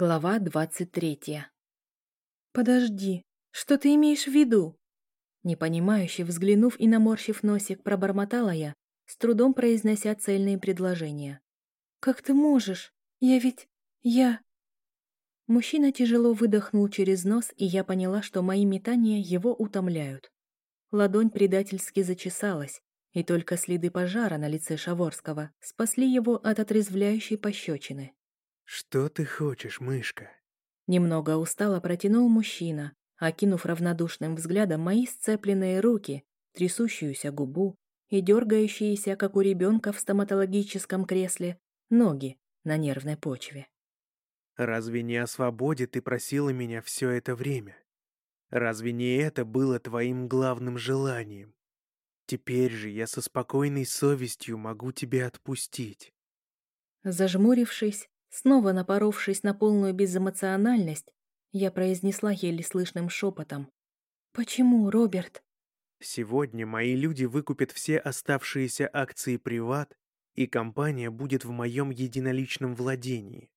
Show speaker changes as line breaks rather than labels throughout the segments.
Глава двадцать третья. «Подожди, что ты имеешь в виду?» Непонимающе взглянув и наморщив носик, пробормотала я, с трудом произнося цельные предложения. «Как ты можешь? Я ведь... я...» Мужчина тяжело выдохнул через нос, и я поняла, что мои метания его утомляют. Ладонь предательски зачесалась, и только следы пожара на лице Шаворского спасли его от отрезвляющей пощечины.
«Что ты хочешь, мышка?»
Немного устало протянул мужчина, окинув равнодушным взглядом мои сцепленные руки, трясущуюся губу и дергающиеся, как у ребенка в стоматологическом кресле, ноги на нервной почве.
«Разве не о свободе ты просила меня все это время? Разве не это было твоим главным желанием? Теперь же я со спокойной совестью могу тебя отпустить».
Зажмурившись, Снова напоровшись на полную безэмоциональность, я произнесла еле слышным шепотом. «Почему, Роберт?»
«Сегодня мои люди выкупят все оставшиеся акции «Приват», и компания будет в моем единоличном владении.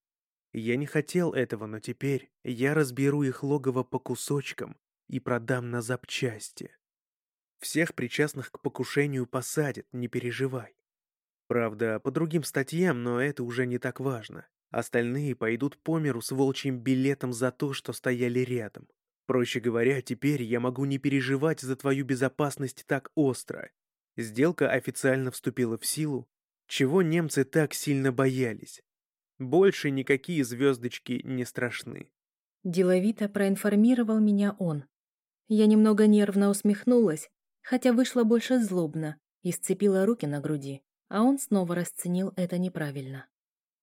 Я не хотел этого, но теперь я разберу их логово по кусочкам и продам на запчасти. Всех причастных к покушению посадят, не переживай. Правда, по другим статьям, но это уже не так важно. Остальные пойдут по миру с волчьим билетом за то, что стояли рядом. Проще говоря, теперь я могу не переживать за твою безопасность так остро. Сделка официально вступила в силу, чего немцы так сильно боялись. Больше никакие звездочки не страшны.
Деловито проинформировал меня он. Я немного нервно усмехнулась, хотя вышла больше злобно, и сцепила руки на груди, а он снова расценил это неправильно.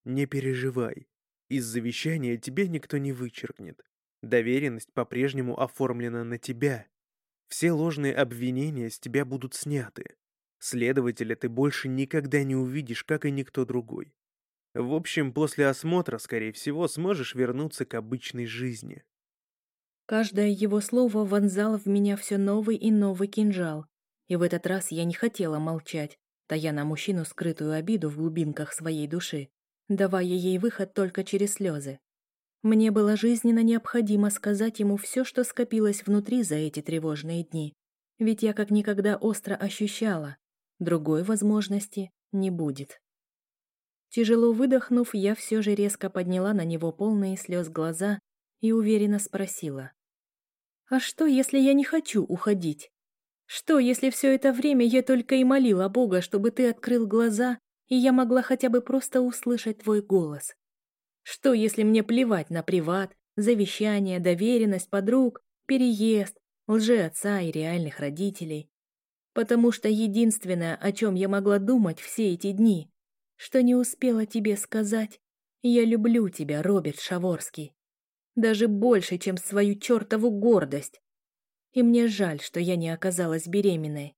Не переживай. Из завещания тебе никто не вычеркнет. Доверенность по-прежнему оформлена на тебя. Все ложные обвинения с тебя будут сняты. Следователя ты больше никогда не увидишь, как и никто другой. В общем, после осмотра, скорее всего, сможешь вернуться к обычной жизни.
Каждое его слово вонзало в меня все новый и новый кинжал. И в этот раз я не хотела молчать, тая на мужчину скрытую обиду в глубинках своей души давая ей выход только через слезы. Мне было жизненно необходимо сказать ему все, что скопилось внутри за эти тревожные дни, ведь я как никогда остро ощущала, другой возможности не будет. Тяжело выдохнув, я все же резко подняла на него полные слез глаза и уверенно спросила. «А что, если я не хочу уходить? Что, если все это время я только и молила Бога, чтобы ты открыл глаза и я могла хотя бы просто услышать твой голос. Что, если мне плевать на приват, завещание, доверенность подруг, переезд, лжи отца и реальных родителей? Потому что единственное, о чем я могла думать все эти дни, что не успела тебе сказать, я люблю тебя, Роберт Шаворский. Даже больше, чем свою чертову гордость. И мне жаль, что я не оказалась беременной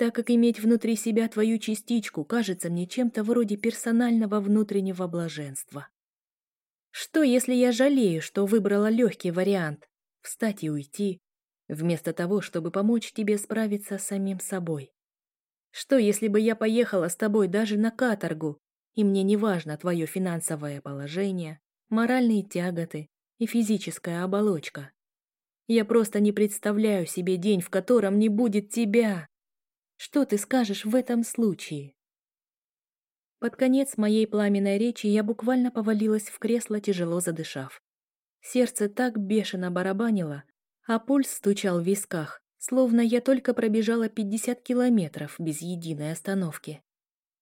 так как иметь внутри себя твою частичку кажется мне чем-то вроде персонального внутреннего блаженства. Что, если я жалею, что выбрала легкий вариант — встать и уйти, вместо того, чтобы помочь тебе справиться с самим собой? Что, если бы я поехала с тобой даже на каторгу, и мне не важно твое финансовое положение, моральные тяготы и физическая оболочка? Я просто не представляю себе день, в котором не будет тебя. Что ты скажешь в этом случае?» Под конец моей пламенной речи я буквально повалилась в кресло, тяжело задышав. Сердце так бешено барабанило, а пульс стучал в висках, словно я только пробежала 50 километров без единой остановки.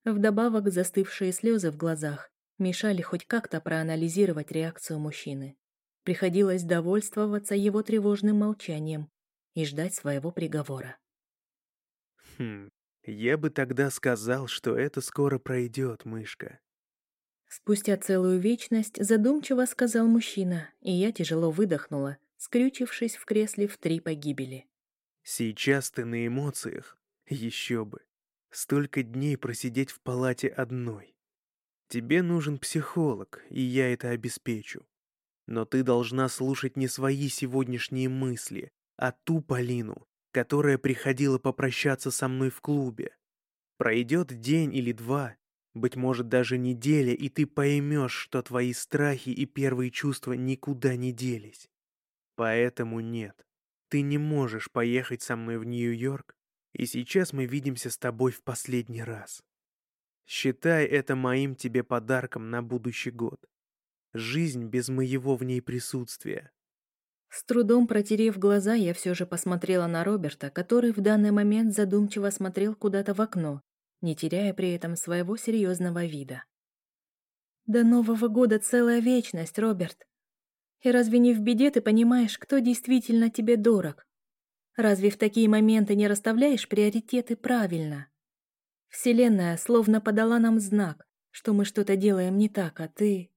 Вдобавок застывшие слезы в глазах мешали хоть как-то проанализировать реакцию мужчины. Приходилось довольствоваться его тревожным молчанием и ждать своего приговора.
Хм, я бы тогда сказал, что это скоро пройдет, мышка.
Спустя целую вечность задумчиво сказал мужчина, и я тяжело выдохнула, скрючившись в кресле в три погибели.
Сейчас ты на эмоциях. Еще бы. Столько дней просидеть в палате одной. Тебе нужен психолог, и я это обеспечу. Но ты должна слушать не свои сегодняшние мысли, а ту Полину, которая приходила попрощаться со мной в клубе. Пройдет день или два, Быть может, даже неделя, и ты поймешь, что твои страхи и первые чувства никуда не делись. Поэтому нет, ты не можешь поехать со мной в Нью-Йорк, и сейчас мы видимся с тобой в последний раз. Считай это моим тебе подарком на будущий год. Жизнь без моего в ней присутствия.
С трудом протерев глаза, я все же посмотрела на Роберта, который в данный момент задумчиво смотрел куда-то в окно, не теряя при этом своего серьезного вида. «До Нового года целая вечность, Роберт. И разве не в беде ты понимаешь, кто действительно тебе дорог? Разве в такие моменты не расставляешь приоритеты правильно? Вселенная словно подала нам знак, что мы что-то делаем не так, а ты...»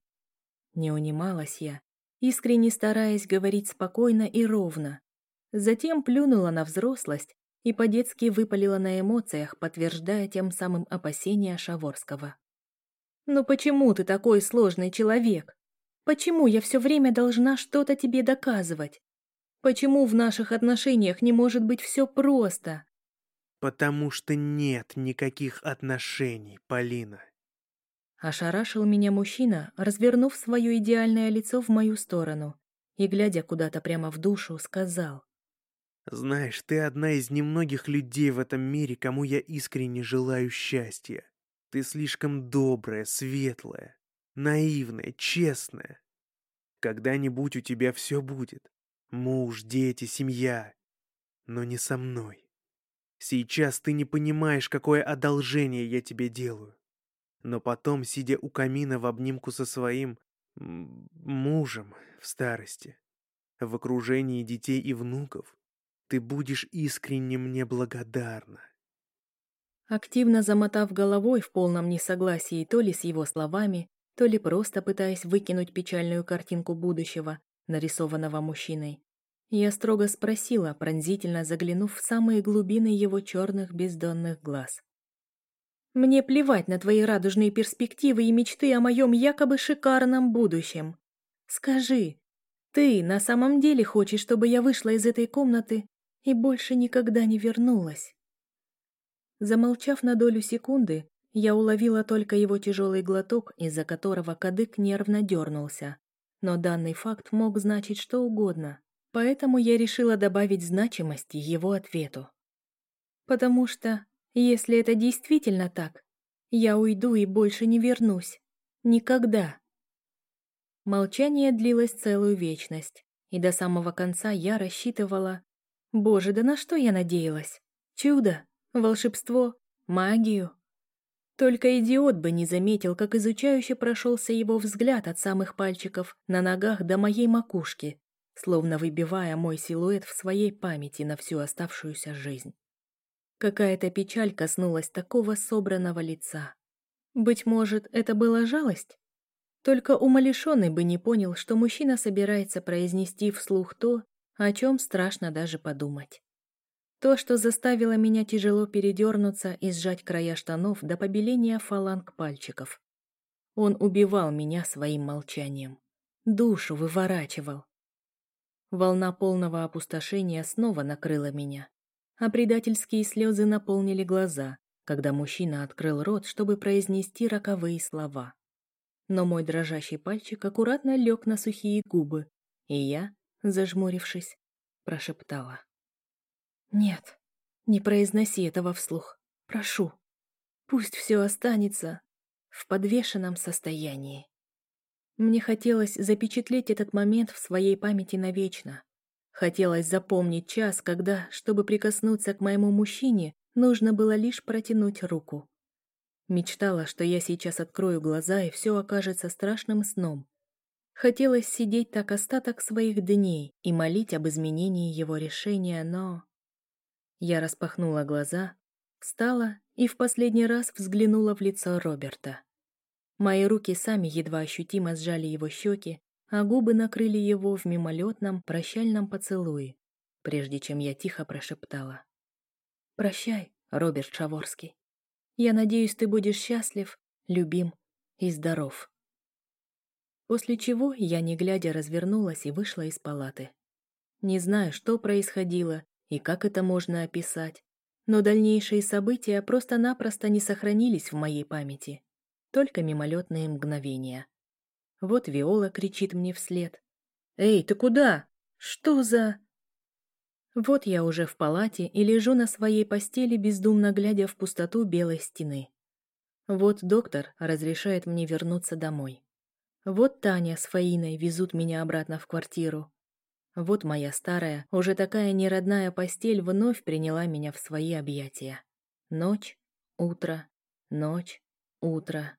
Не унималась я, искренне стараясь говорить спокойно и ровно. Затем плюнула на взрослость и по-детски выпалила на эмоциях, подтверждая тем самым опасения Шаворского. «Ну почему ты такой сложный человек? Почему я все время должна что-то тебе доказывать? Почему в наших отношениях не может быть все просто?»
«Потому что нет никаких отношений, Полина».
Ошарашил меня мужчина, развернув свое идеальное лицо в мою сторону и, глядя куда-то прямо в душу, сказал.
Знаешь, ты одна из немногих людей в этом мире, кому я искренне желаю счастья. Ты слишком добрая, светлая, наивная, честная. Когда-нибудь у тебя все будет. Муж, дети, семья. Но не со мной. Сейчас ты не понимаешь, какое одолжение я тебе делаю. Но потом, сидя у камина в обнимку со своим мужем в старости, в окружении детей и внуков, ты будешь искренне мне благодарна.
Активно замотав головой в полном несогласии то ли с его словами, то ли просто пытаясь выкинуть печальную картинку будущего, нарисованного мужчиной, я строго спросила, пронзительно заглянув в самые глубины его черных бездонных глаз. «Мне плевать на твои радужные перспективы и мечты о моем якобы шикарном будущем. Скажи, ты на самом деле хочешь, чтобы я вышла из этой комнаты и больше никогда не вернулась. Замолчав на долю секунды, я уловила только его тяжелый глоток, из-за которого кадык нервно дернулся. Но данный факт мог значить что угодно, поэтому я решила добавить значимости его ответу. Потому что, если это действительно так, я уйду и больше не вернусь. Никогда. Молчание длилось целую вечность, и до самого конца я рассчитывала, Боже, да на что я надеялась? Чудо? Волшебство? Магию? Только идиот бы не заметил, как изучающе прошелся его взгляд от самых пальчиков на ногах до моей макушки, словно выбивая мой силуэт в своей памяти на всю оставшуюся жизнь. Какая-то печаль коснулась такого собранного лица. Быть может, это была жалость? Только умалишенный бы не понял, что мужчина собирается произнести вслух то, о чем страшно даже подумать. То, что заставило меня тяжело передернуться и сжать края штанов до побеления фаланг пальчиков. Он убивал меня своим молчанием. Душу выворачивал. Волна полного опустошения снова накрыла меня, а предательские слезы наполнили глаза, когда мужчина открыл рот, чтобы произнести роковые слова. Но мой дрожащий пальчик аккуратно лег на сухие губы, и я, зажмурившись, прошептала. «Нет, не произноси этого вслух. Прошу. Пусть все останется в подвешенном состоянии». Мне хотелось запечатлеть этот момент в своей памяти навечно. Хотелось запомнить час, когда, чтобы прикоснуться к моему мужчине, нужно было лишь протянуть руку. Мечтала, что я сейчас открою глаза, и все окажется страшным сном, Хотелось сидеть так остаток своих дней и молить об изменении его решения, но... Я распахнула глаза, встала и в последний раз взглянула в лицо Роберта. Мои руки сами едва ощутимо сжали его щеки, а губы накрыли его в мимолетном прощальном поцелуе, прежде чем я тихо прошептала. «Прощай, Роберт Шаворский. Я надеюсь, ты будешь счастлив, любим и здоров». После чего я, не глядя, развернулась и вышла из палаты. Не знаю, что происходило и как это можно описать, но дальнейшие события просто-напросто не сохранились в моей памяти. только мимолетные мгновения. Вот Виола кричит мне вслед. «Эй, ты куда? Что за...» Вот я уже в палате и лежу на своей постели, бездумно глядя в пустоту белой стены. Вот доктор разрешает мне вернуться домой. Вот Таня с Фаиной везут меня обратно в квартиру. Вот моя старая, уже такая неродная постель вновь приняла меня в свои объятия. Ночь, утро, ночь, утро.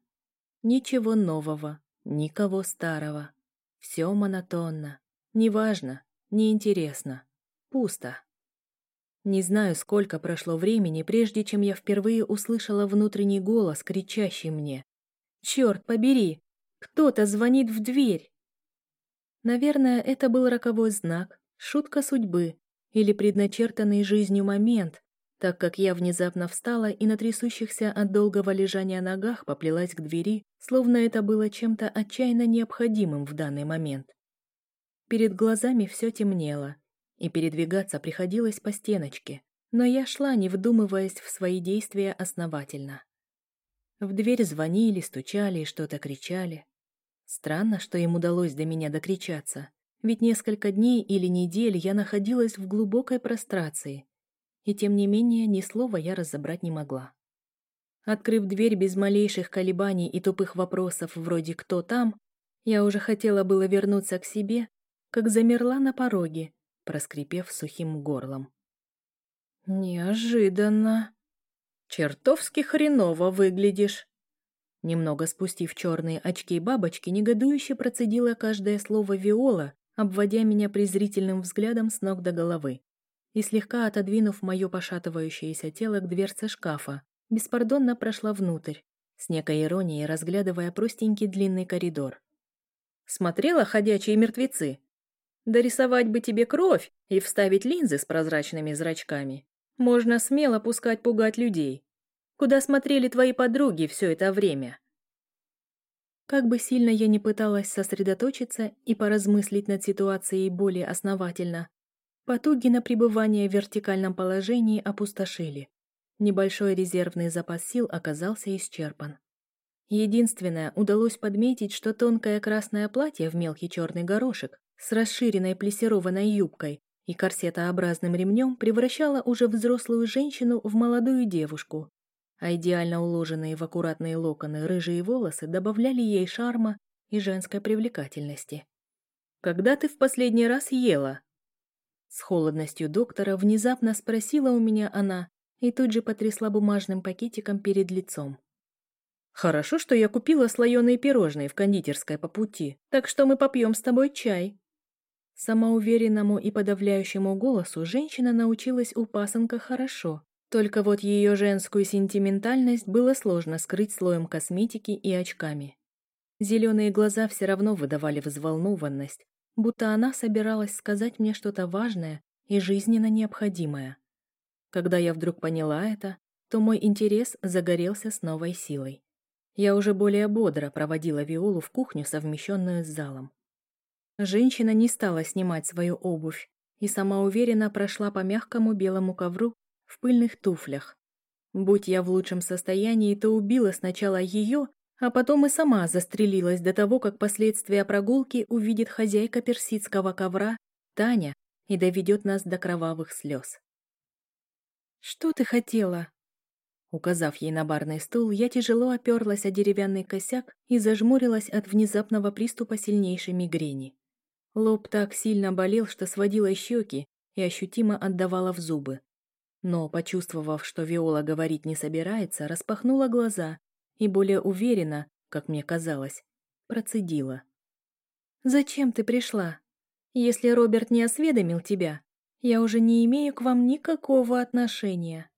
Ничего нового, никого старого. Все монотонно. Неважно, неинтересно. Пусто. Не знаю, сколько прошло времени, прежде чем я впервые услышала внутренний голос, кричащий мне. «Черт побери! Кто-то звонит в дверь!» Наверное, это был роковой знак, шутка судьбы или предначертанный жизнью момент, так как я внезапно встала и на трясущихся от долгого лежания ногах поплелась к двери, словно это было чем-то отчаянно необходимым в данный момент. Перед глазами все темнело, и передвигаться приходилось по стеночке, но я шла, не вдумываясь в свои действия основательно. В дверь звонили, стучали и что-то кричали. Странно, что им удалось до меня докричаться, ведь несколько дней или недель я находилась в глубокой прострации, и тем не менее ни слова я разобрать не могла. Открыв дверь без малейших колебаний и тупых вопросов вроде «кто там?», я уже хотела было вернуться к себе, как замерла на пороге, проскрипев сухим горлом. «Неожиданно. Чертовски хреново выглядишь». Немного спустив черные очки-бабочки, негодующе процедила каждое слово Виола, обводя меня презрительным взглядом с ног до головы. И слегка отодвинув мое пошатывающееся тело к дверце шкафа, беспардонно прошла внутрь, с некой иронией разглядывая простенький длинный коридор. «Смотрела «Ходячие мертвецы»?» Дорисовать бы тебе кровь и вставить линзы с прозрачными зрачками. Можно смело пускать пугать людей. Куда смотрели твои подруги все это время? Как бы сильно я ни пыталась сосредоточиться и поразмыслить над ситуацией более основательно, потуги на пребывание в вертикальном положении опустошили. Небольшой резервный запас сил оказался исчерпан. Единственное, удалось подметить, что тонкое красное платье в мелкий черный горошек с расширенной плессированной юбкой и корсетообразным ремнем превращала уже взрослую женщину в молодую девушку, а идеально уложенные в аккуратные локоны рыжие волосы добавляли ей шарма и женской привлекательности. «Когда ты в последний раз ела?» С холодностью доктора внезапно спросила у меня она и тут же потрясла бумажным пакетиком перед лицом. «Хорошо, что я купила слоеные пирожные в кондитерской по пути, так что мы попьем с тобой чай». Самоуверенному и подавляющему голосу женщина научилась у пасынка хорошо, только вот ее женскую сентиментальность было сложно скрыть слоем косметики и очками. Зеленые глаза все равно выдавали взволнованность, будто она собиралась сказать мне что-то важное и жизненно необходимое. Когда я вдруг поняла это, то мой интерес загорелся с новой силой. Я уже более бодро проводила Виолу в кухню, совмещенную с залом. Женщина не стала снимать свою обувь и самоуверенно прошла по мягкому белому ковру в пыльных туфлях. Будь я в лучшем состоянии, то убила сначала ее, а потом и сама застрелилась до того, как последствия прогулки увидит хозяйка персидского ковра, Таня, и доведет нас до кровавых слез. «Что ты хотела?» Указав ей на барный стул, я тяжело оперлась о деревянный косяк и зажмурилась от внезапного приступа сильнейшей мигрени. Лоб так сильно болел, что сводило щеки и ощутимо отдавало в зубы. Но, почувствовав, что Виола говорить не собирается, распахнула глаза и более уверенно, как мне казалось, процедила. «Зачем ты пришла? Если Роберт не осведомил тебя, я уже не имею к вам никакого отношения».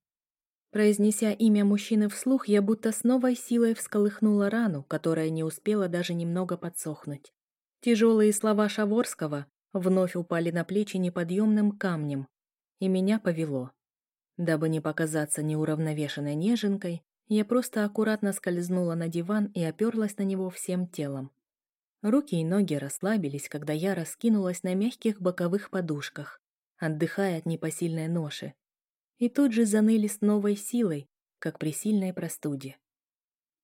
Произнеся имя мужчины вслух, я будто с новой силой всколыхнула рану, которая не успела даже немного подсохнуть. Тяжелые слова Шаворского вновь упали на плечи неподъемным камнем, и меня повело. Дабы не показаться неуравновешенной неженкой, я просто аккуратно скользнула на диван и оперлась на него всем телом. Руки и ноги расслабились, когда я раскинулась на мягких боковых подушках, отдыхая от непосильной ноши. И тут же заныли с новой силой, как при сильной простуде.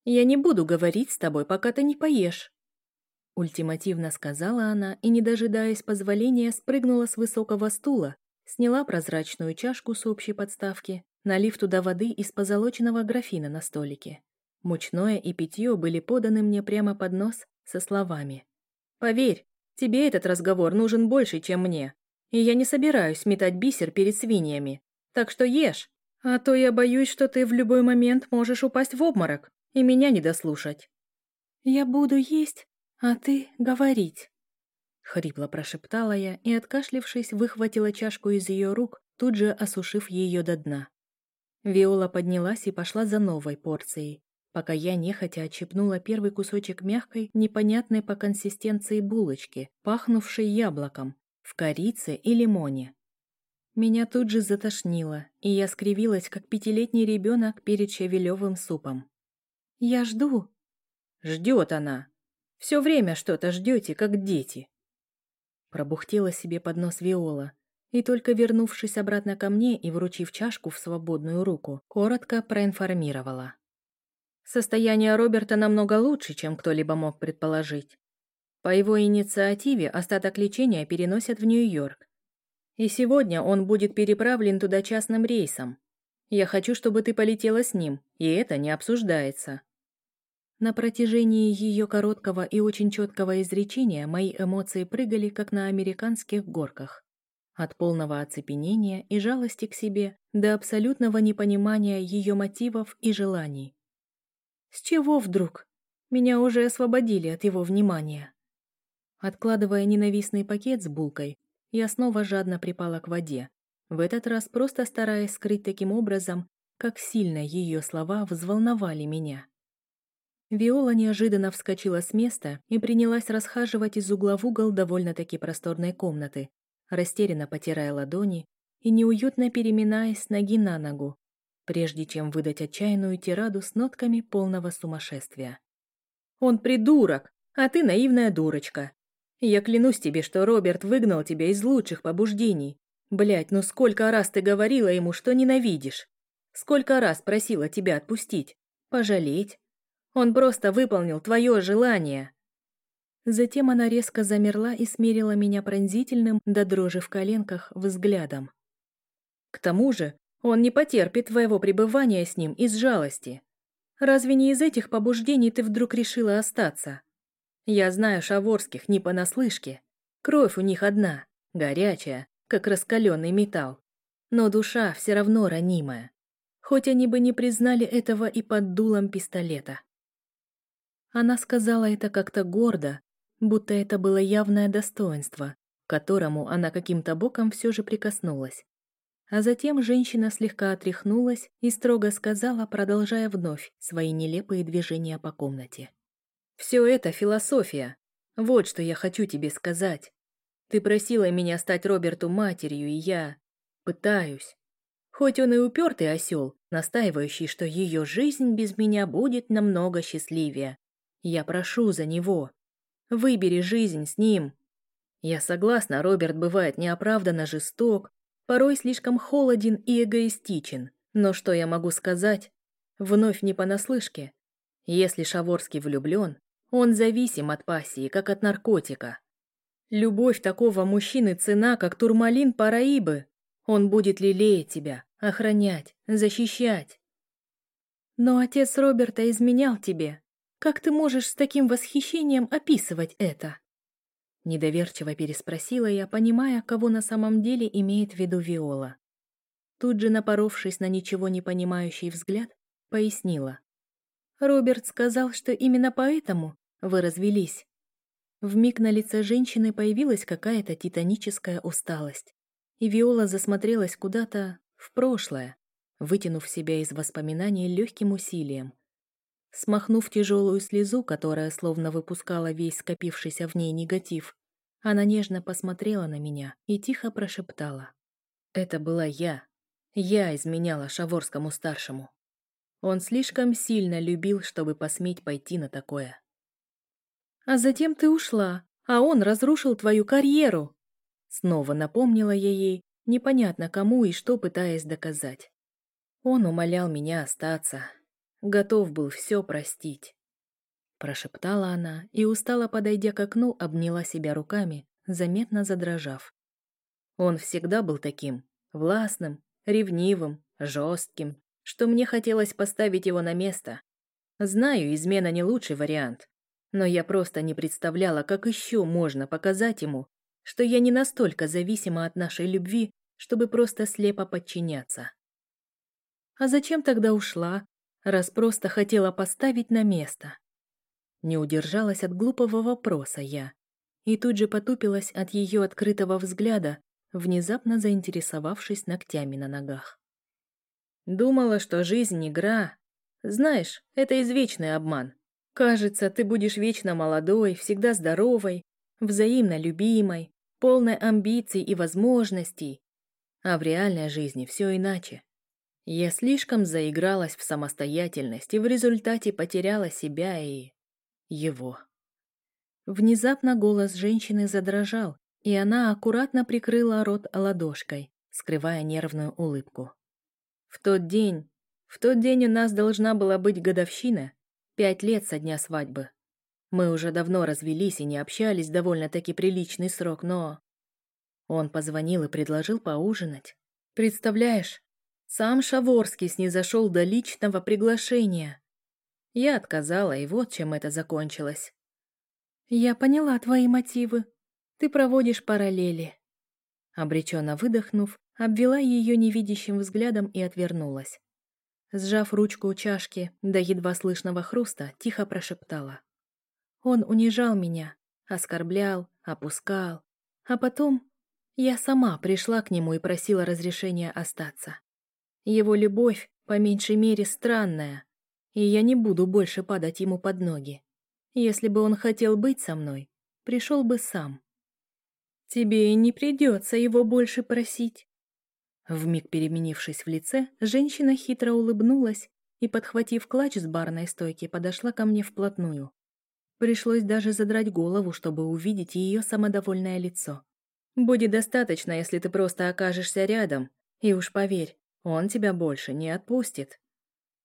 Я не буду говорить с тобой, пока ты не поешь. Ультимативно сказала она и, не дожидаясь позволения, спрыгнула с высокого стула, сняла прозрачную чашку с общей подставки, налив туда воды из позолоченного графина на столике. Мучное и питье были поданы мне прямо под нос со словами. «Поверь, тебе этот разговор нужен больше, чем мне, и я не собираюсь метать бисер перед свиньями, так что ешь, а то я боюсь, что ты в любой момент можешь упасть в обморок и меня не дослушать». «Я буду есть, а ты говорить», — хрипло прошептала я и, откашлившись, выхватила чашку из ее рук, тут же осушив ее до дна. Виола поднялась и пошла за новой порцией, пока я нехотя отщипнула первый кусочек мягкой, непонятной по консистенции булочки, пахнувшей яблоком, в корице и лимоне. Меня тут же затошнило, и я скривилась, как пятилетний ребенок перед щавелевым супом. «Я жду». «Ждет она. Все время что-то ждете, как дети». Пробухтела себе под нос Виола, и только вернувшись обратно ко мне и вручив чашку в свободную руку, коротко проинформировала. Состояние Роберта намного лучше, чем кто-либо мог предположить. По его инициативе остаток лечения переносят в Нью-Йорк. И сегодня он будет переправлен туда частным рейсом. Я хочу, чтобы ты полетела с ним, и это не обсуждается. На протяжении ее короткого и очень четкого изречения мои эмоции прыгали, как на американских горках. От полного оцепенения и жалости к себе до абсолютного непонимания ее мотивов и желаний. С чего вдруг? Меня уже освободили от его внимания. Откладывая ненавистный пакет с булкой, я снова жадно припала к воде, в этот раз просто стараясь скрыть таким образом, как сильно ее слова взволновали меня. Виола неожиданно вскочила с места и принялась расхаживать из угла в угол довольно-таки просторной комнаты, растерянно потирая ладони и неуютно переминаясь ноги на ногу, прежде чем выдать отчаянную тираду с нотками полного сумасшествия. «Он придурок, а ты наивная дурочка. Я клянусь тебе, что Роберт выгнал тебя из лучших побуждений. Блять, ну сколько раз ты говорила ему, что ненавидишь? Сколько раз просила тебя отпустить, пожалеть? Он просто выполнил твое желание. Затем она резко замерла и смерила меня пронзительным до дрожи в коленках взглядом. К тому же он не потерпит твоего пребывания с ним из жалости. Разве не из этих побуждений ты вдруг решила остаться? Я знаю шаворских не понаслышке. Кровь у них одна, горячая, как раскаленный металл. Но душа все равно ранимая. Хоть они бы не признали этого и под дулом пистолета. Она сказала это как-то гордо, будто это было явное достоинство, к которому она каким-то боком все же прикоснулась. А затем женщина слегка отряхнулась и строго сказала, продолжая вновь свои нелепые движения по комнате. «Все это философия. Вот что я хочу тебе сказать. Ты просила меня стать Роберту матерью, и я... пытаюсь. Хоть он и упертый осел, настаивающий, что ее жизнь без меня будет намного счастливее. Я прошу за него. Выбери жизнь с ним. Я согласна, Роберт бывает неоправданно жесток, порой слишком холоден и эгоистичен. Но что я могу сказать? Вновь не понаслышке. Если Шаворский влюблен, он зависим от пассии, как от наркотика. Любовь такого мужчины цена, как турмалин параибы. Он будет лелеять тебя, охранять, защищать. Но отец Роберта изменял тебе, как ты можешь с таким восхищением описывать это?» Недоверчиво переспросила я, понимая, кого на самом деле имеет в виду Виола. Тут же, напоровшись на ничего не понимающий взгляд, пояснила. «Роберт сказал, что именно поэтому вы развелись». В миг на лице женщины появилась какая-то титаническая усталость, и Виола засмотрелась куда-то в прошлое, вытянув себя из воспоминаний легким усилием, Смахнув тяжелую слезу, которая словно выпускала весь скопившийся в ней негатив, она нежно посмотрела на меня и тихо прошептала. «Это была я. Я изменяла Шаворскому-старшему. Он слишком сильно любил, чтобы посметь пойти на такое». «А затем ты ушла, а он разрушил твою карьеру!» Снова напомнила я ей, непонятно кому и что пытаясь доказать. Он умолял меня остаться, готов был все простить. Прошептала она и, устало подойдя к окну, обняла себя руками, заметно задрожав. Он всегда был таким, властным, ревнивым, жестким, что мне хотелось поставить его на место. Знаю, измена не лучший вариант, но я просто не представляла, как еще можно показать ему, что я не настолько зависима от нашей любви, чтобы просто слепо подчиняться. А зачем тогда ушла, раз просто хотела поставить на место? Не удержалась от глупого вопроса я, и тут же потупилась от ее открытого взгляда, внезапно заинтересовавшись ногтями на ногах. Думала, что жизнь — игра. Знаешь, это извечный обман. Кажется, ты будешь вечно молодой, всегда здоровой, взаимно любимой, полной амбиций и возможностей. А в реальной жизни все иначе. Я слишком заигралась в самостоятельность и в результате потеряла себя и... его. Внезапно голос женщины задрожал, и она аккуратно прикрыла рот ладошкой, скрывая нервную улыбку. В тот день, в тот день у нас должна была быть годовщина, пять лет со дня свадьбы. Мы уже давно развелись и не общались довольно-таки приличный срок, но... Он позвонил и предложил поужинать. Представляешь, сам Шаворский снизошел до личного приглашения. Я отказала, и вот чем это закончилось. Я поняла твои мотивы. Ты проводишь параллели. Обреченно выдохнув, обвела ее невидящим взглядом и отвернулась. Сжав ручку у чашки до едва слышного хруста, тихо прошептала. Он унижал меня, оскорблял, опускал. А потом я сама пришла к нему и просила разрешения остаться. Его любовь, по меньшей мере, странная, и я не буду больше падать ему под ноги. Если бы он хотел быть со мной, пришел бы сам. Тебе и не придется его больше просить. Вмиг переменившись в лице, женщина хитро улыбнулась и, подхватив клатч с барной стойки, подошла ко мне вплотную. Пришлось даже задрать голову, чтобы увидеть ее самодовольное лицо. «Будет достаточно, если ты просто окажешься рядом, и уж поверь, он тебя больше не отпустит.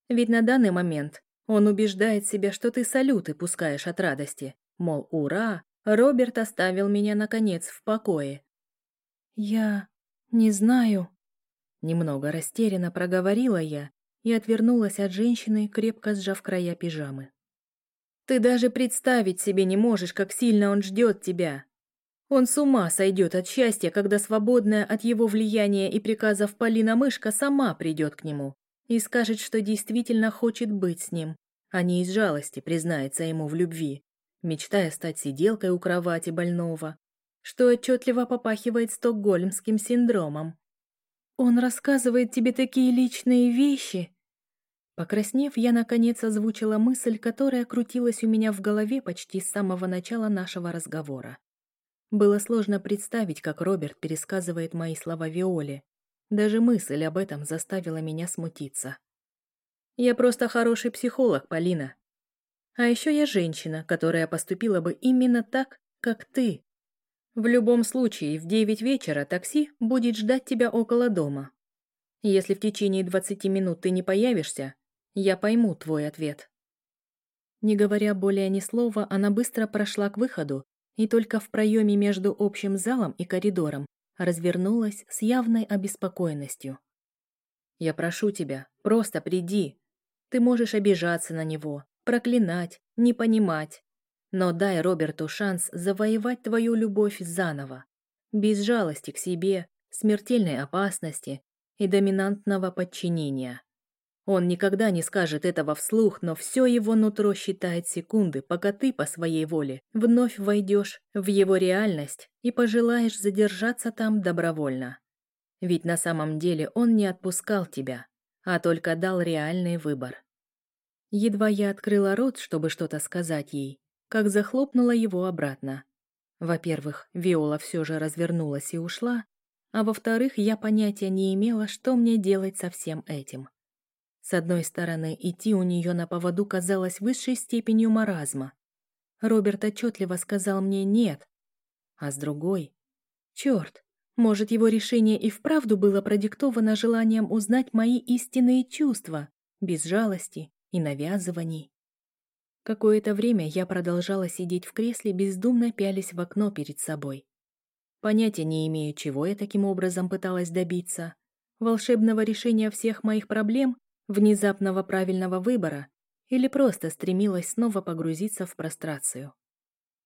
Ведь на данный момент он убеждает себя, что ты салюты пускаешь от радости, мол, ура, Роберт оставил меня, наконец, в покое. «Я не знаю», — немного растерянно проговорила я и отвернулась от женщины, крепко сжав края пижамы. Ты даже представить себе не можешь, как сильно он ждет тебя. Он с ума сойдет от счастья, когда свободная от его влияния и приказов Полина Мышка сама придет к нему и скажет, что действительно хочет быть с ним, а не из жалости признается ему в любви, мечтая стать сиделкой у кровати больного, что отчетливо попахивает стокгольмским синдромом. Он рассказывает тебе такие личные вещи, Покраснев, я наконец озвучила мысль, которая крутилась у меня в голове почти с самого начала нашего разговора. Было сложно представить, как Роберт пересказывает мои слова Виоле. Даже мысль об этом заставила меня смутиться. Я просто хороший психолог, Полина. А еще я женщина, которая поступила бы именно так, как ты. В любом случае, в девять вечера такси будет ждать тебя около дома. Если в течение двадцати минут ты не появишься, я пойму твой ответ. Не говоря более ни слова, она быстро прошла к выходу и только в проеме между общим залом и коридором развернулась с явной обеспокоенностью. «Я прошу тебя, просто приди. Ты можешь обижаться на него, проклинать, не понимать. Но дай Роберту шанс завоевать твою любовь заново, без жалости к себе, смертельной опасности и доминантного подчинения. Он никогда не скажет этого вслух, но все его нутро считает секунды, пока ты по своей воле вновь войдешь в его реальность и пожелаешь задержаться там добровольно. Ведь на самом деле он не отпускал тебя, а только дал реальный выбор. Едва я открыла рот, чтобы что-то сказать ей, как захлопнула его обратно. Во-первых, Виола все же развернулась и ушла, а во-вторых, я понятия не имела, что мне делать со всем этим. С одной стороны, идти у нее на поводу казалось высшей степенью маразма. Роберт отчетливо сказал мне «нет», а с другой... Черт, может, его решение и вправду было продиктовано желанием узнать мои истинные чувства, без жалости и навязываний. Какое-то время я продолжала сидеть в кресле, бездумно пялись в окно перед собой. Понятия не имею, чего я таким образом пыталась добиться. Волшебного решения всех моих проблем, внезапного правильного выбора или просто стремилась снова погрузиться в прострацию.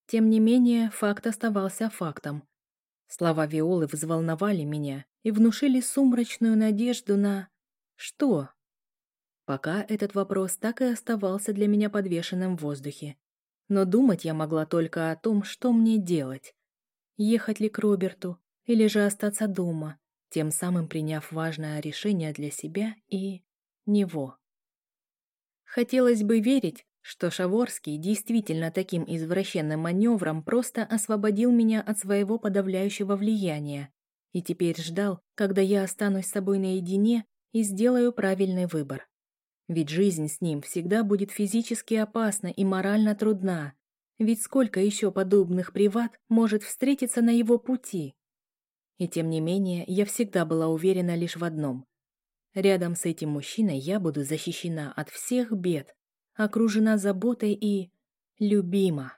Тем не менее, факт оставался фактом. Слова Виолы взволновали меня и внушили сумрачную надежду на... Что? Пока этот вопрос так и оставался для меня подвешенным в воздухе. Но думать я могла только о том, что мне делать. Ехать ли к Роберту, или же остаться дома, тем самым приняв важное решение для себя и... него. Хотелось бы верить, что Шаворский действительно таким извращенным маневром просто освободил меня от своего подавляющего влияния и теперь ждал, когда я останусь с собой наедине и сделаю правильный выбор. Ведь жизнь с ним всегда будет физически опасна и морально трудна. Ведь сколько еще подобных приват может встретиться на его пути? И тем не менее, я всегда была уверена лишь в одном. Рядом с этим мужчиной я буду защищена от всех бед, окружена заботой и... любима.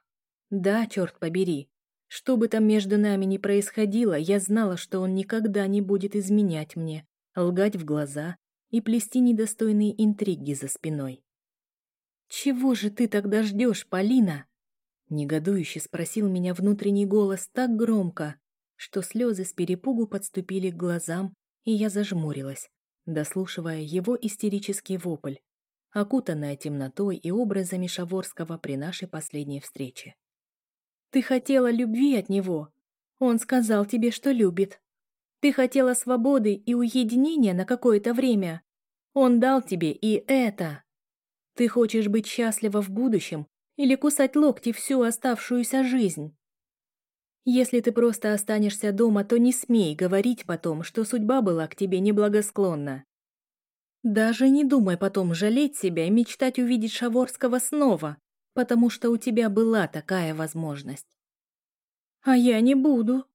Да, черт побери. Что бы там между нами ни происходило, я знала, что он никогда не будет изменять мне, лгать в глаза и плести недостойные интриги за спиной. «Чего же ты тогда ждешь, Полина?» Негодующе спросил меня внутренний голос так громко, что слезы с перепугу подступили к глазам, и я зажмурилась, дослушивая его истерический вопль, окутанная темнотой и образами Шаворского при нашей последней встрече. «Ты хотела любви от него. Он сказал тебе, что любит. Ты хотела свободы и уединения на какое-то время. Он дал тебе и это. Ты хочешь быть счастлива в будущем или кусать локти всю оставшуюся жизнь? Если ты просто останешься дома, то не смей говорить потом, что судьба была к тебе неблагосклонна. Даже не думай потом жалеть себя и мечтать увидеть Шаворского снова, потому что у тебя была такая возможность. А я не буду,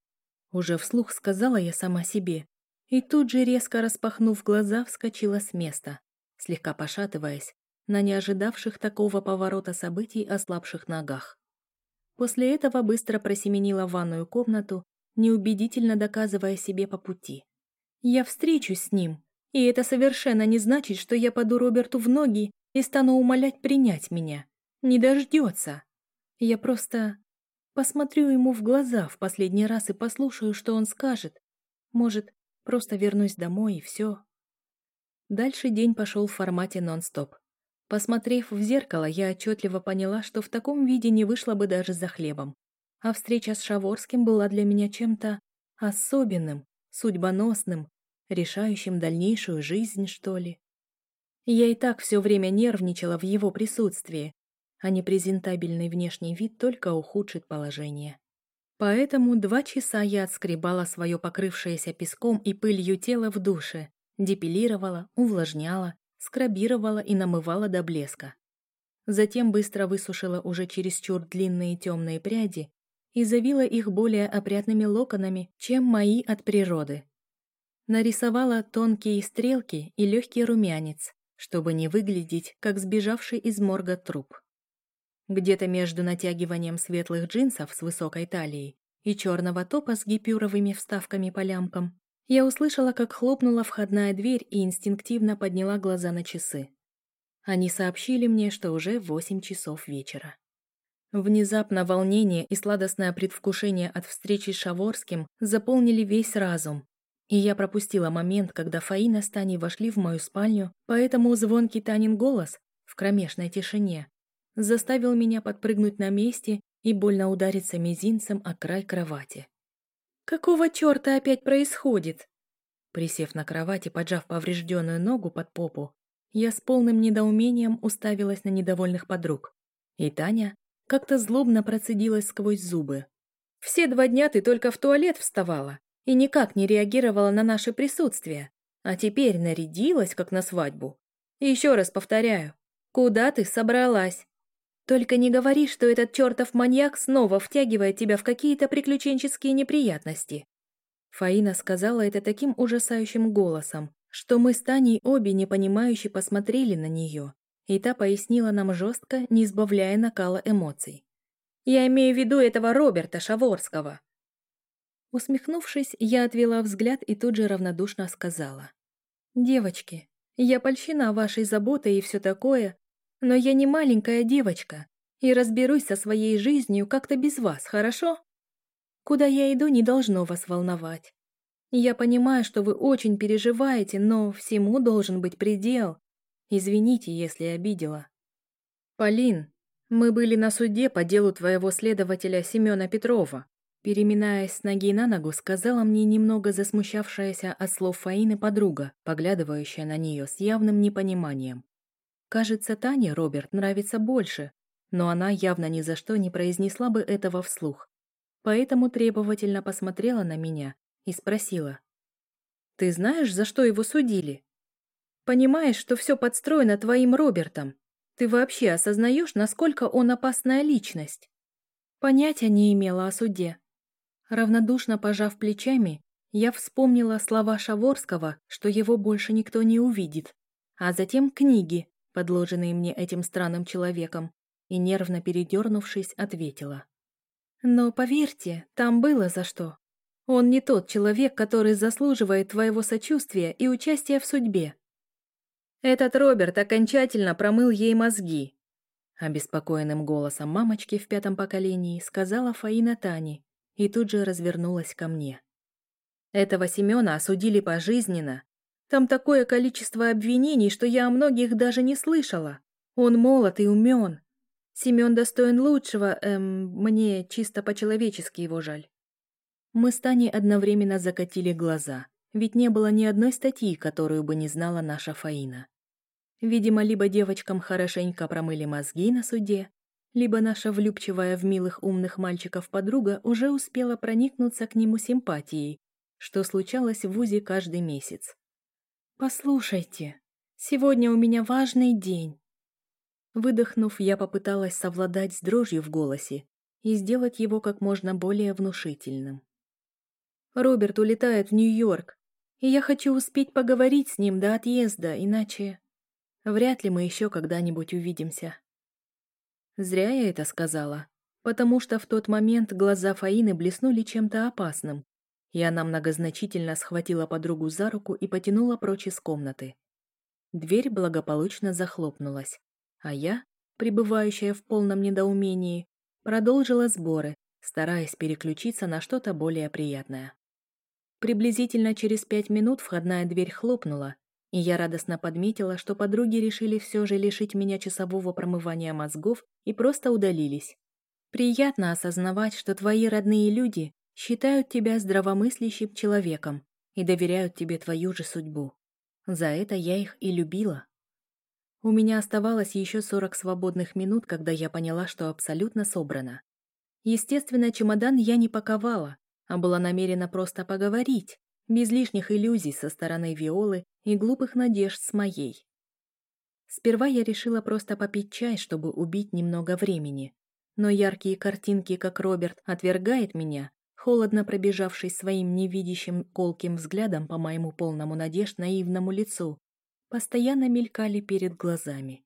уже вслух сказала я сама себе. И тут же, резко распахнув глаза, вскочила с места, слегка пошатываясь, на неожидавших такого поворота событий ослабших ногах. После этого быстро просеменила в ванную комнату, неубедительно доказывая себе по пути. Я встречусь с ним, и это совершенно не значит, что я паду Роберту в ноги и стану умолять принять меня. Не дождется. Я просто Посмотрю ему в глаза в последний раз и послушаю, что он скажет. Может, просто вернусь домой и все. Дальше день пошел в формате нон-стоп. Посмотрев в зеркало, я отчетливо поняла, что в таком виде не вышла бы даже за хлебом. А встреча с Шаворским была для меня чем-то особенным, судьбоносным, решающим дальнейшую жизнь, что ли. Я и так все время нервничала в его присутствии, а непрезентабельный внешний вид только ухудшит положение. Поэтому два часа я отскребала свое покрывшееся песком и пылью тело в душе, депилировала, увлажняла, скрабировала и намывала до блеска. Затем быстро высушила уже чересчур длинные темные пряди и завила их более опрятными локонами, чем мои от природы. Нарисовала тонкие стрелки и легкий румянец, чтобы не выглядеть, как сбежавший из морга труп. Где-то между натягиванием светлых джинсов с высокой талией и черного топа с гипюровыми вставками по лямкам я услышала, как хлопнула входная дверь и инстинктивно подняла глаза на часы. Они сообщили мне, что уже восемь часов вечера. Внезапно волнение и сладостное предвкушение от встречи с Шаворским заполнили весь разум, и я пропустила момент, когда Фаина с Таней вошли в мою спальню, поэтому звонкий Танин голос в кромешной тишине заставил меня подпрыгнуть на месте и больно удариться мизинцем о край кровати. «Какого черта опять происходит?» Присев на кровати, поджав поврежденную ногу под попу, я с полным недоумением уставилась на недовольных подруг. И Таня как-то злобно процедилась сквозь зубы. «Все два дня ты только в туалет вставала и никак не реагировала на наше присутствие, а теперь нарядилась, как на свадьбу. Еще раз повторяю, куда ты собралась?» Только не говори, что этот чертов маньяк снова втягивает тебя в какие-то приключенческие неприятности. Фаина сказала это таким ужасающим голосом, что мы с Таней обе непонимающе посмотрели на нее и та пояснила нам жестко, не избавляя накала эмоций. «Я имею в виду этого Роберта Шаворского». Усмехнувшись, я отвела взгляд и тут же равнодушно сказала. «Девочки, я польщена вашей заботой и все такое, но я не маленькая девочка и разберусь со своей жизнью как-то без вас, хорошо? Куда я иду, не должно вас волновать. Я понимаю, что вы очень переживаете, но всему должен быть предел. Извините, если обидела. Полин, мы были на суде по делу твоего следователя Семена Петрова. Переминаясь с ноги на ногу, сказала мне немного засмущавшаяся от слов Фаины подруга, поглядывающая на нее с явным непониманием. Кажется, Тане Роберт нравится больше, но она явно ни за что не произнесла бы этого вслух. Поэтому требовательно посмотрела на меня и спросила. «Ты знаешь, за что его судили? Понимаешь, что все подстроено твоим Робертом? Ты вообще осознаешь, насколько он опасная личность?» Понятия не имела о суде. Равнодушно пожав плечами, я вспомнила слова Шаворского, что его больше никто не увидит, а затем книги, подложенные мне этим странным человеком, и, нервно передернувшись, ответила. «Но поверьте, там было за что. Он не тот человек, который заслуживает твоего сочувствия и участия в судьбе». Этот Роберт окончательно промыл ей мозги. Обеспокоенным голосом мамочки в пятом поколении сказала Фаина Тани, и тут же развернулась ко мне. Этого Семена осудили пожизненно. Там такое количество обвинений, что я о многих даже не слышала. Он молод и умен. Семен достоин лучшего, эм, мне чисто по-человечески его жаль. Мы с Таней одновременно закатили глаза, ведь не было ни одной статьи, которую бы не знала наша Фаина. Видимо, либо девочкам хорошенько промыли мозги на суде, либо наша влюбчивая в милых умных мальчиков подруга уже успела проникнуться к нему симпатией, что случалось в ВУЗе каждый месяц. «Послушайте, сегодня у меня важный день». Выдохнув, я попыталась совладать с дрожью в голосе и сделать его как можно более внушительным. «Роберт улетает в Нью-Йорк, и я хочу успеть поговорить с ним до отъезда, иначе вряд ли мы еще когда-нибудь увидимся». Зря я это сказала, потому что в тот момент глаза Фаины блеснули чем-то опасным, и она многозначительно схватила подругу за руку и потянула прочь из комнаты. Дверь благополучно захлопнулась, а я, пребывающая в полном недоумении, продолжила сборы, стараясь переключиться на что-то более приятное. Приблизительно через пять минут входная дверь хлопнула, и я радостно подметила, что подруги решили все же лишить меня часового промывания мозгов и просто удалились. Приятно осознавать, что твои родные люди считают тебя здравомыслящим человеком и доверяют тебе твою же судьбу. За это я их и любила. У меня оставалось еще 40 свободных минут, когда я поняла, что абсолютно собрана. Естественно, чемодан я не паковала, а была намерена просто поговорить, без лишних иллюзий со стороны Виолы и глупых надежд с моей. Сперва я решила просто попить чай, чтобы убить немного времени. Но яркие картинки, как Роберт отвергает меня, холодно пробежавшись своим невидящим колким взглядом по моему полному надежд наивному лицу, постоянно мелькали перед глазами.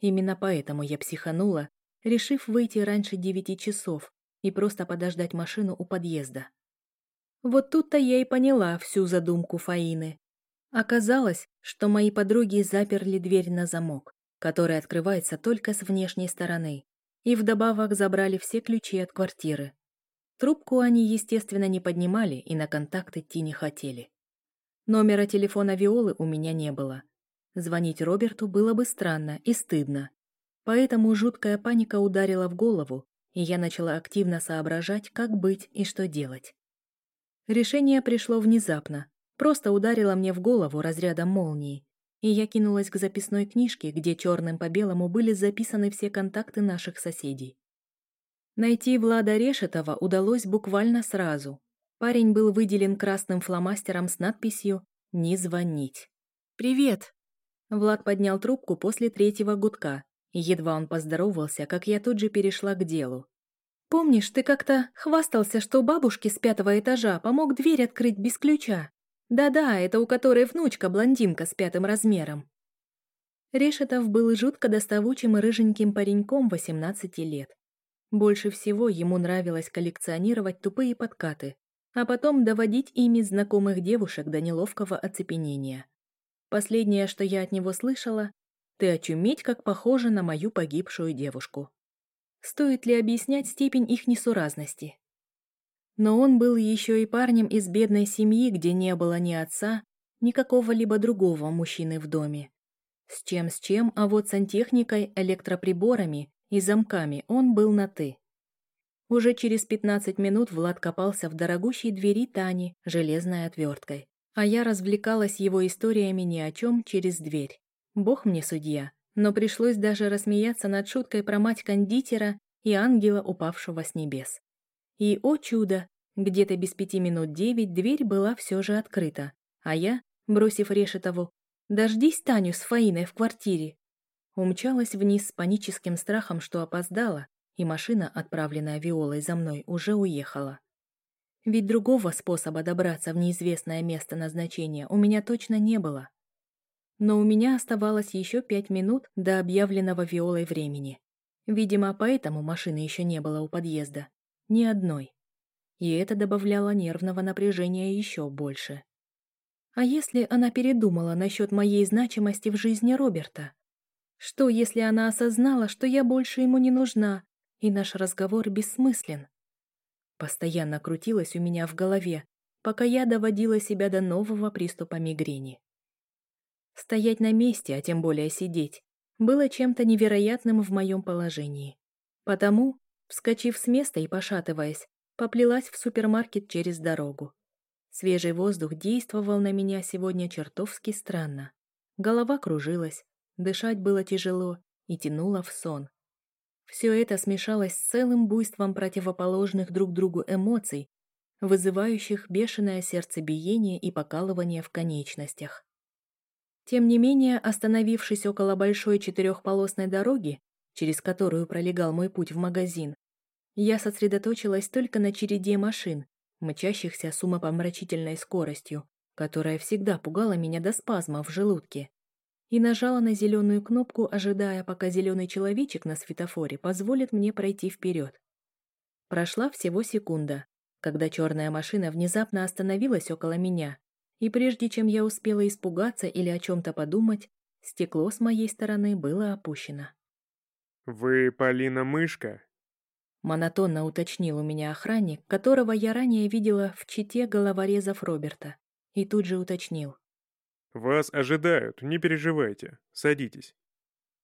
Именно поэтому я психанула, решив выйти раньше девяти часов и просто подождать машину у подъезда. Вот тут-то я и поняла всю задумку Фаины. Оказалось, что мои подруги заперли дверь на замок, который открывается только с внешней стороны, и вдобавок забрали все ключи от квартиры. Трубку они, естественно, не поднимали и на контакт идти не хотели. Номера телефона Виолы у меня не было. Звонить Роберту было бы странно и стыдно. Поэтому жуткая паника ударила в голову, и я начала активно соображать, как быть и что делать. Решение пришло внезапно, просто ударило мне в голову разрядом молнии, и я кинулась к записной книжке, где черным по белому были записаны все контакты наших соседей. Найти Влада Решетова удалось буквально сразу. Парень был выделен красным фломастером с надписью «Не звонить». «Привет!» Влад поднял трубку после третьего гудка, едва он поздоровался, как я тут же перешла к делу. Помнишь, ты как-то хвастался, что бабушке с пятого этажа помог дверь открыть без ключа? Да-да, это у которой внучка блондинка с пятым размером. Решетов был жутко доставучим и рыженьким пареньком 18 лет. Больше всего ему нравилось коллекционировать тупые подкаты, а потом доводить ими знакомых девушек до неловкого оцепенения. Последнее, что я от него слышала, «Ты очуметь, как похожа на мою погибшую девушку». Стоит ли объяснять степень их несуразности? Но он был еще и парнем из бедной семьи, где не было ни отца, ни какого-либо другого мужчины в доме. С чем с чем, а вот сантехникой, электроприборами и замками он был на «ты». Уже через 15 минут Влад копался в дорогущей двери Тани железной отверткой, а я развлекалась его историями ни о чем через дверь. Бог мне судья, но пришлось даже рассмеяться над шуткой про мать кондитера и ангела, упавшего с небес. И, о чудо, где-то без пяти минут девять дверь была все же открыта, а я, бросив Решетову, «Дождись Таню с Фаиной в квартире», умчалась вниз с паническим страхом, что опоздала, и машина, отправленная Виолой за мной, уже уехала. Ведь другого способа добраться в неизвестное место назначения у меня точно не было. Но у меня оставалось еще пять минут до объявленного Виолой времени. Видимо, поэтому машины еще не было у подъезда. Ни одной. И это добавляло нервного напряжения еще больше. А если она передумала насчет моей значимости в жизни Роберта? Что, если она осознала, что я больше ему не нужна, и наш разговор бессмыслен? Постоянно крутилось у меня в голове, пока я доводила себя до нового приступа мигрени. Стоять на месте, а тем более сидеть, было чем-то невероятным в моем положении. Потому, Вскочив с места и пошатываясь, поплелась в супермаркет через дорогу. Свежий воздух действовал на меня сегодня чертовски странно. Голова кружилась, дышать было тяжело и тянуло в сон. Все это смешалось с целым буйством противоположных друг другу эмоций, вызывающих бешеное сердцебиение и покалывание в конечностях. Тем не менее, остановившись около большой четырехполосной дороги, через которую пролегал мой путь в магазин, я сосредоточилась только на череде машин, мчащихся с умопомрачительной скоростью, которая всегда пугала меня до спазма в желудке, и нажала на зеленую кнопку, ожидая, пока зеленый человечек на светофоре позволит мне пройти вперед. Прошла всего секунда, когда черная машина внезапно остановилась около меня, и прежде чем я успела испугаться или о чем-то подумать, стекло с моей стороны было опущено.
«Вы Полина Мышка?»
Монотонно уточнил у меня охранник, которого я ранее видела в чите головорезов Роберта. И тут же уточнил.
«Вас ожидают, не переживайте. Садитесь».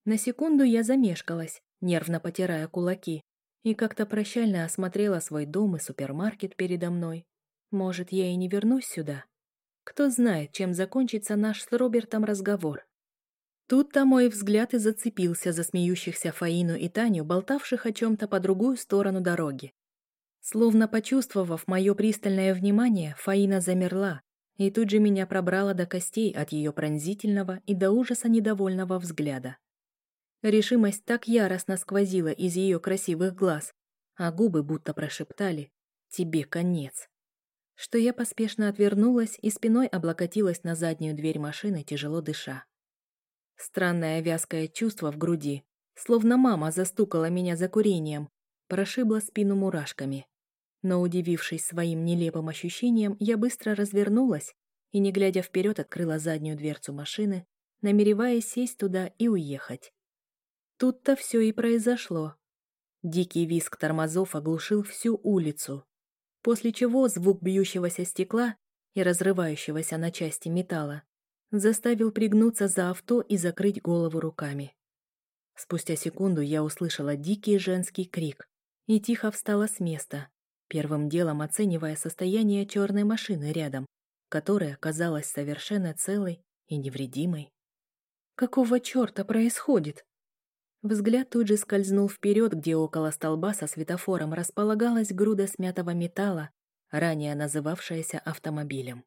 На секунду я замешкалась, нервно потирая кулаки, и как-то прощально осмотрела свой дом и супермаркет передо мной. Может, я и не вернусь сюда? Кто знает, чем закончится наш с Робертом разговор. Тут-то мой взгляд и зацепился за смеющихся Фаину и Таню, болтавших о чем-то по другую сторону дороги. Словно почувствовав мое пристальное внимание, Фаина замерла, и тут же меня пробрала до костей от ее пронзительного и до ужаса недовольного взгляда. Решимость так яростно сквозила из ее красивых глаз, а губы будто прошептали «Тебе конец». Что я поспешно отвернулась и спиной облокотилась на заднюю дверь машины, тяжело дыша. Странное вязкое чувство в груди, словно мама застукала меня за курением, прошибла спину мурашками. Но, удивившись своим нелепым ощущением, я быстро развернулась и, не глядя вперед, открыла заднюю дверцу машины, намереваясь сесть туда и уехать. Тут-то все и произошло. Дикий визг тормозов оглушил всю улицу, после чего звук бьющегося стекла и разрывающегося на части металла заставил пригнуться за авто и закрыть голову руками. Спустя секунду я услышала дикий женский крик и тихо встала с места, первым делом оценивая состояние черной машины рядом, которая казалась совершенно целой и невредимой. Какого черта происходит? Взгляд тут же скользнул вперед, где около столба со светофором располагалась груда смятого металла, ранее называвшаяся автомобилем.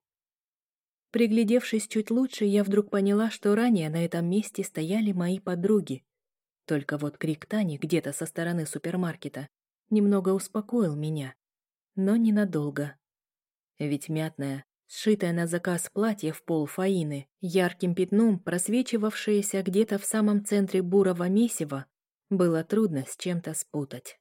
Приглядевшись чуть лучше, я вдруг поняла, что ранее на этом месте стояли мои подруги. Только вот крик Тани где-то со стороны супермаркета немного успокоил меня, но ненадолго. Ведь мятная, с Сшитое на заказ платье в пол Фаины, ярким пятном, просвечивавшееся где-то в самом центре бурого месива, было трудно с чем-то спутать.